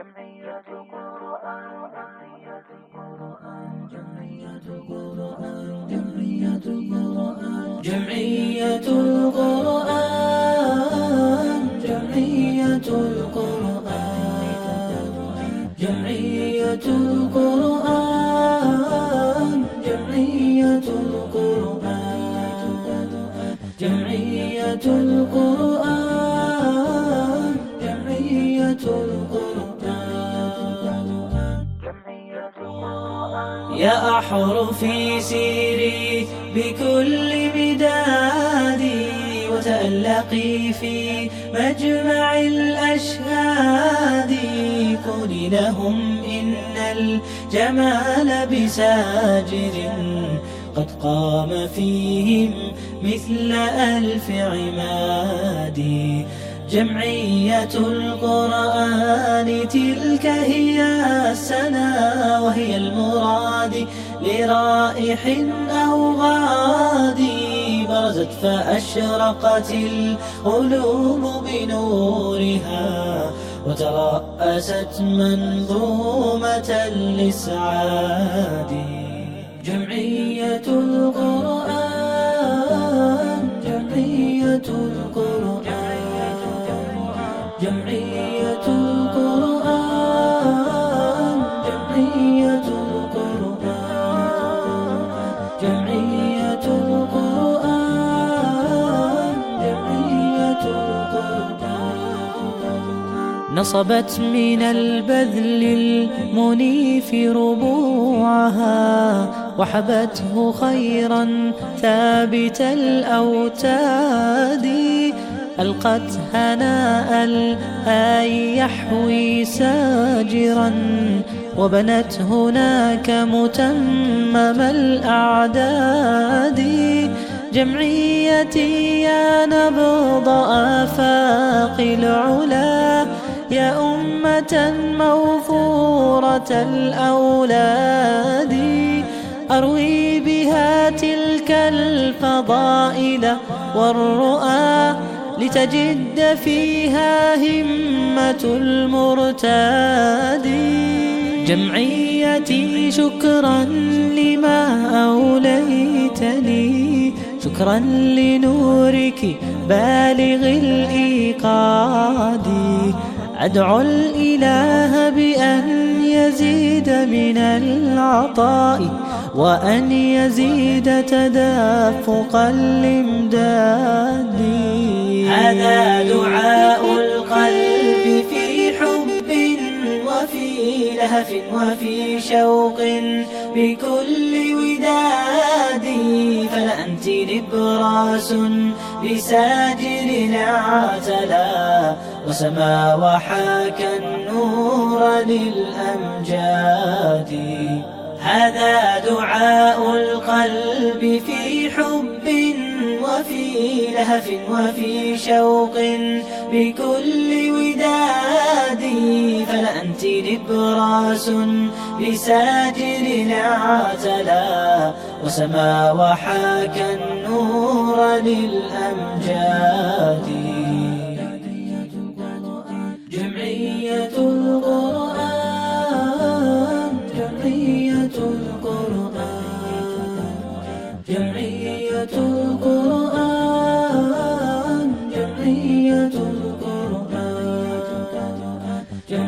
جمعية قرآن جمعية القرآن جمعية قرآن جمعية قرآن جمعية القرآن جمعية القرآن جمعية القرآن جمعية القرآن جمعية القرآن. يا أحرفي سيري بكل بدادي وتألقي في مجمع الأشهاد. قولي لهم إن الجمال بساجر قد قام فيهم مثل ألف عماد. جمعية القرآن تلك هي السنا وهي المراد لرائح أو غادي برزت فأشرقت القلوب بنورها وترأست منظومة الإسعاد جمعية جمعية القرآن جمعية القرآن جمعية القرآن جمعية القرآن. نصبت من البذل المنيف ربوعها وحبته خيرا ثابت الأوتاد. ألقت هناء الآي يحوي ساجرا وبنت هناك متمم الأعداد. جمعيتي يا نبض آفاق العلا يا أمة موفورة الأولاد. أروي بها تلك الفضائل والرؤى لتجد فيها همة المرتاد. جمعيتي شكرا لما أوليتني شكرا لنورك بالغ الإيقاد. أدعو الإله بأن يزيد من العطاء وأن يزيد تدافق الإمداد هذا دعاء القلب في حب وفي لهف وفي شوق. بكل وداد فلأنت نبراس بساجر اعتلى وسما وحاك النور للأمجاد. هذا دعاء لهف وفي شوق بكل وداد فلأنت نبراس بساجر اعتلى وسما وحاك النور للأمجاد. جمعية القرآن جمعية القرآن جمعية القرآن.